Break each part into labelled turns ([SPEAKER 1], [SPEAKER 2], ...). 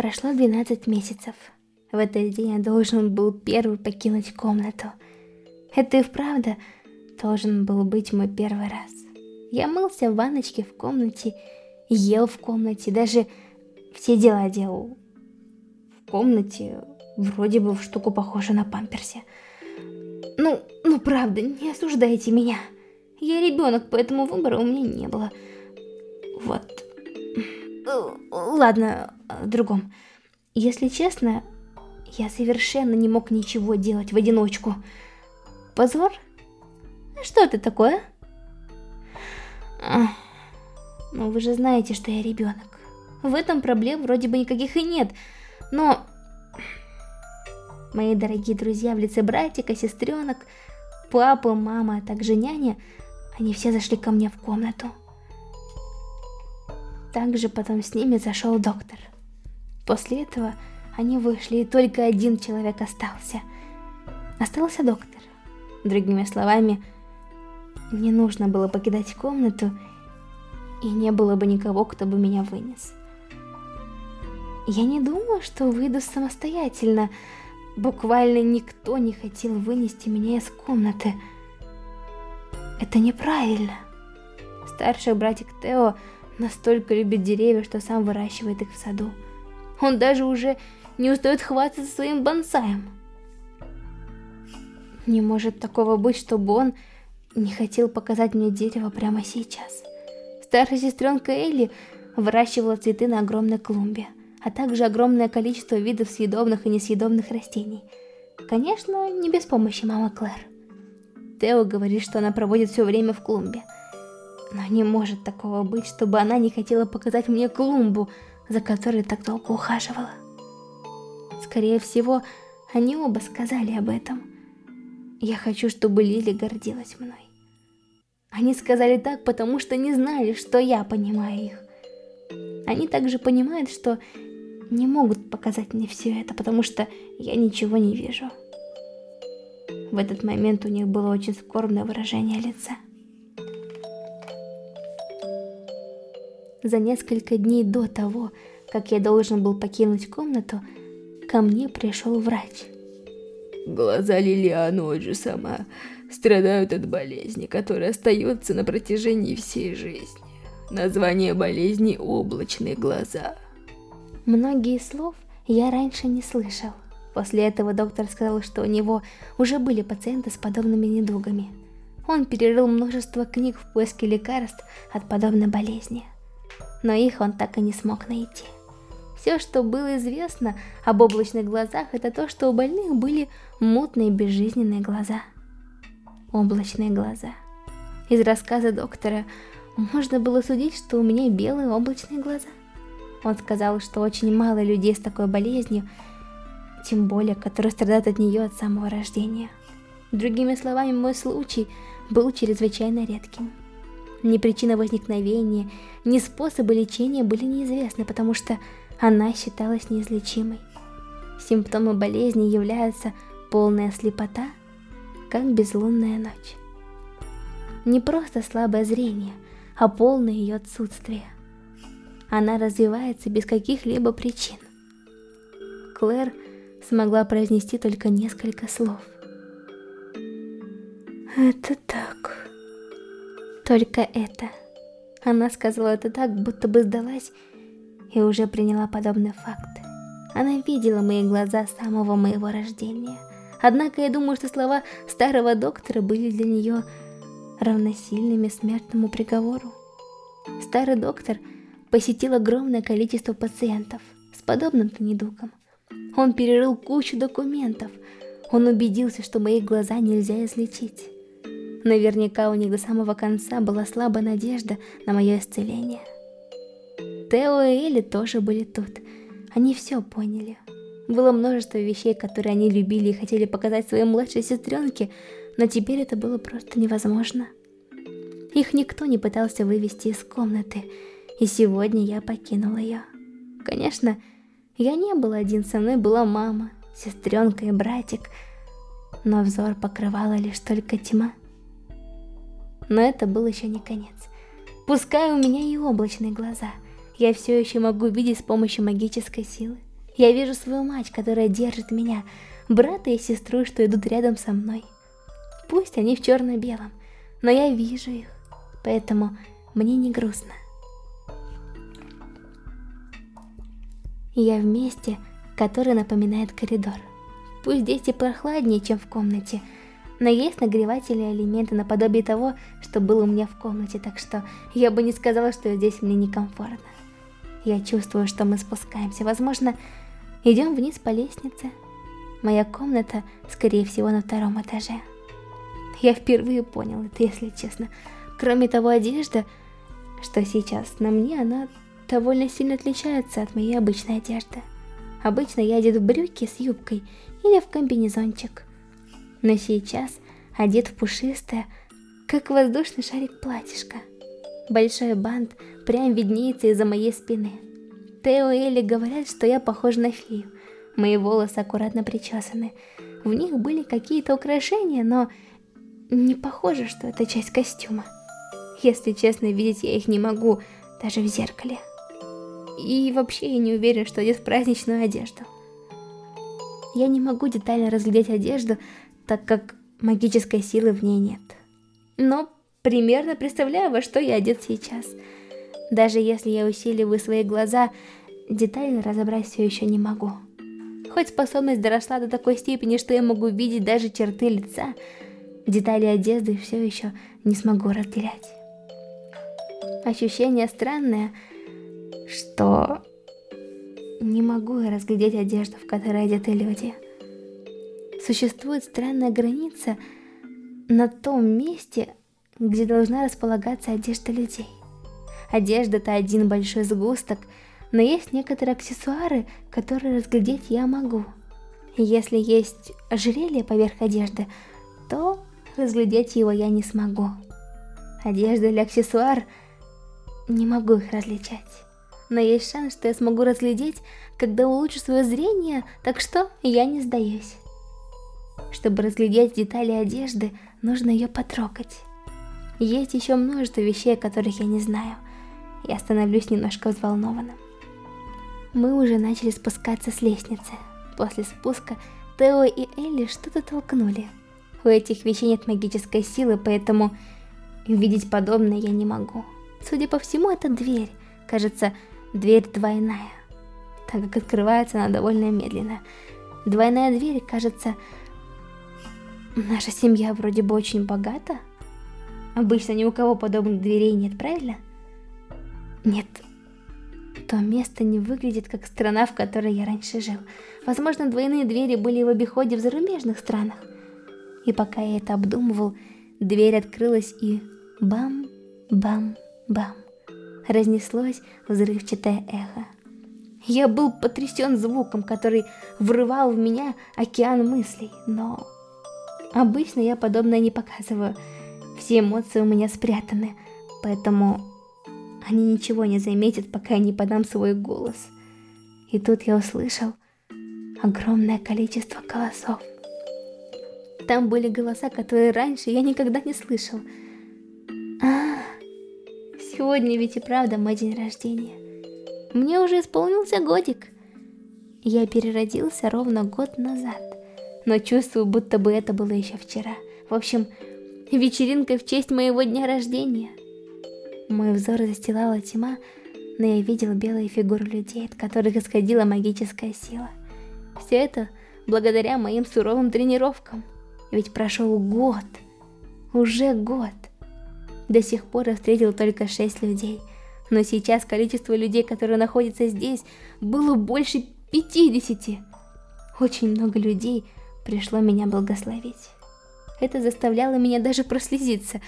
[SPEAKER 1] Прошло 12 месяцев. В этот день я должен был первый покинуть комнату. Это и вправду должен был быть мой первый раз. Я мылся в ванночке в комнате, ел в комнате, даже все дела делал. В комнате вроде бы в штуку похожа на памперсе. Ну, ну правда, не осуждайте меня. Я ребенок, поэтому выбора у меня не было. Вот. Ладно, о другом. Если честно, я совершенно не мог ничего делать в одиночку. Позор? Что это такое? Ну вы же знаете, что я ребенок. В этом проблем вроде бы никаких и нет. Но... Мои дорогие друзья в лице братика, сестренок, папа, мама, а также няня, они все зашли ко мне в комнату. Также потом с ними зашел доктор. После этого они вышли, и только один человек остался. Остался доктор. Другими словами, не нужно было покидать комнату, и не было бы никого, кто бы меня вынес. Я не думаю, что выйду самостоятельно. Буквально никто не хотел вынести меня из комнаты. Это неправильно. Старший братик Тео настолько любит деревья, что сам выращивает их в саду. Он даже уже не устает хвастаться своим бонсаем. Не может такого быть, чтобы он не хотел показать мне дерево прямо сейчас. Старшая сестренка Элли выращивала цветы на огромной клумбе, а также огромное количество видов съедобных и несъедобных растений. Конечно, не без помощи мамы Клэр. Тео говорит, что она проводит все время в клумбе. Но не может такого быть, чтобы она не хотела показать мне клумбу, за которой так долго ухаживала. Скорее всего, они оба сказали об этом. Я хочу, чтобы Лили гордилась мной. Они сказали так, потому что не знали, что я понимаю их. Они также понимают, что не могут показать мне все это, потому что я ничего не вижу. В этот момент у них было очень скорбное выражение лица. За несколько дней до того, как я должен был покинуть комнату, ко мне пришел врач.
[SPEAKER 2] Глаза Лилианы же сама страдают от болезни, которая остается на протяжении всей жизни. Название болезни – облачные глаза.
[SPEAKER 1] Многие слов я раньше не слышал. После этого доктор сказал, что у него уже были пациенты с подобными недугами. Он перерыл множество книг в поиске лекарств от подобной болезни. Но их он так и не смог найти. Все, что было известно об облачных глазах, это то, что у больных были мутные безжизненные глаза. Облачные глаза. Из рассказа доктора можно было судить, что у меня белые облачные глаза. Он сказал, что очень мало людей с такой болезнью, тем более, которые страдают от нее от самого рождения. Другими словами, мой случай был чрезвычайно редким. Ни причина возникновения, ни способы лечения были неизвестны, потому что она считалась неизлечимой. Симптомы болезни являются полная слепота, как безлунная ночь. Не просто слабое зрение, а полное ее отсутствие. Она развивается без каких-либо причин. Клэр смогла произнести только несколько слов. «Это так...» Только это. Она сказала это так, будто бы сдалась и уже приняла подобный факт. Она видела мои глаза с самого моего рождения. Однако я думаю, что слова старого доктора были для нее равносильными смертному приговору. Старый доктор посетил огромное количество пациентов с подобным-то недугом. Он перерыл кучу документов. Он убедился, что мои глаза нельзя излечить. Наверняка у них до самого конца была слабая надежда на мое исцеление. Тео и Элли тоже были тут. Они все поняли. Было множество вещей, которые они любили и хотели показать своей младшей сестренке, но теперь это было просто невозможно. Их никто не пытался вывести из комнаты, и сегодня я покинула ее. Конечно, я не был один, со мной была мама, сестренка и братик, но взор покрывала лишь только тьма. Но это был еще не конец. Пускай у меня и облачные глаза – я все еще могу видеть с помощью магической силы. Я вижу свою мать, которая держит меня, брата и сестру, что идут рядом со мной. Пусть они в черно-белом, но я вижу их, поэтому мне не грустно. Я в месте, которое напоминает коридор. Пусть здесь и прохладнее, чем в комнате, но есть нагреватели и элементы наподобие того, что было у меня в комнате, так что я бы не сказала, что здесь мне некомфортно. Я чувствую, что мы спускаемся. Возможно, идем вниз по лестнице. Моя комната, скорее всего, на втором этаже. Я впервые понял это, если честно. Кроме того, одежда, что сейчас на мне, она довольно сильно отличается от моей обычной одежды. Обычно я одет в брюки с юбкой или в комбинезончик. Но сейчас одет в пушистое, как воздушный шарик платьишко. Большой бант прям виднеется из-за моей спины. Тео и Элли говорят, что я похожа на фею. Мои волосы аккуратно причесаны. В них были какие-то украшения, но не похоже, что это часть костюма. Если честно, видеть я их не могу, даже в зеркале. И вообще я не уверен, что одет в праздничную одежду. Я не могу детально разглядеть одежду, так как магической силы в ней нет. Но примерно представляю, во что я одет сейчас. Даже если я усиливаю свои глаза, детально разобрать все еще не могу. Хоть способность доросла до такой степени, что я могу видеть даже черты лица, детали одежды все еще не смогу разделять. Ощущение странное, что не могу разглядеть одежду, в которой одеты люди. Существует странная граница на том месте, где должна располагаться одежда людей. Одежда это один большой сгусток, но есть некоторые аксессуары, которые разглядеть я могу. Если есть ожерелье поверх одежды, то разглядеть его я не смогу. Одежда или аксессуар, не могу их различать. Но есть шанс, что я смогу разглядеть, когда улучшу свое зрение, так что я не сдаюсь. Чтобы разглядеть детали одежды, нужно ее потрогать. Есть еще множество вещей, о которых я не знаю. Я становлюсь немножко взволнованным. Мы уже начали спускаться с лестницы. После спуска Тео и Элли что-то толкнули. У этих вещей нет магической силы, поэтому видеть подобное я не могу. Судя по всему, это дверь. Кажется, дверь двойная, так как открывается она довольно медленно. Двойная дверь, кажется, наша семья вроде бы очень богата. Обычно ни у кого подобных дверей нет, правильно? Нет. То место не выглядит как страна, в которой я раньше жил. Возможно, двойные двери были в обиходе в зарубежных странах. И пока я это обдумывал, дверь открылась и бам-бам-бам. Разнеслось взрывчатое эхо. Я был потрясен звуком, который врывал в меня океан мыслей, но... Обычно я подобное не показываю. Все эмоции у меня спрятаны, поэтому они ничего не заметят, пока я не подам свой голос. И тут я услышал огромное количество голосов. Там были голоса, которые раньше я никогда не слышал. А, сегодня ведь и правда мой день рождения. Мне уже исполнился годик. Я переродился ровно год назад, но чувствую, будто бы это было еще вчера. В общем, вечеринка в честь моего дня рождения. Мой взор застилала тьма, но я видел белые фигуры людей, от которых исходила магическая сила. Все это благодаря моим суровым тренировкам. Ведь прошел год, уже год. До сих пор я встретил только шесть людей, но сейчас количество людей, которые находятся здесь, было больше 50. Очень много людей пришло меня благословить. Это заставляло меня даже прослезиться.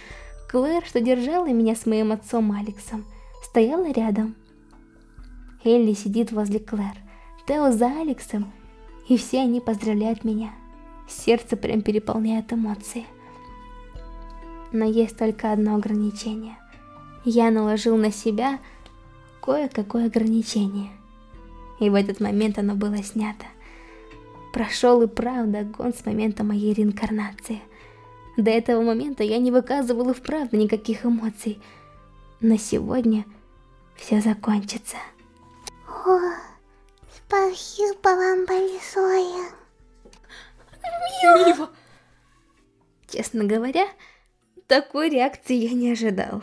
[SPEAKER 1] Клэр, что держала меня с моим отцом Алексом, стояла рядом. Элли сидит возле Клэр, Тео за Алексом, и все они поздравляют меня. Сердце прям переполняет эмоции. Но есть только одно ограничение. Я наложил на себя кое-какое ограничение. И в этот момент оно было снято. Прошел и правда гон с момента моей реинкарнации. До этого момента я не выказывал и вправду никаких эмоций. Но сегодня все закончится.
[SPEAKER 3] О, Спасибо вам большое.
[SPEAKER 1] Мио! Честно говоря, такой реакции я не ожидал.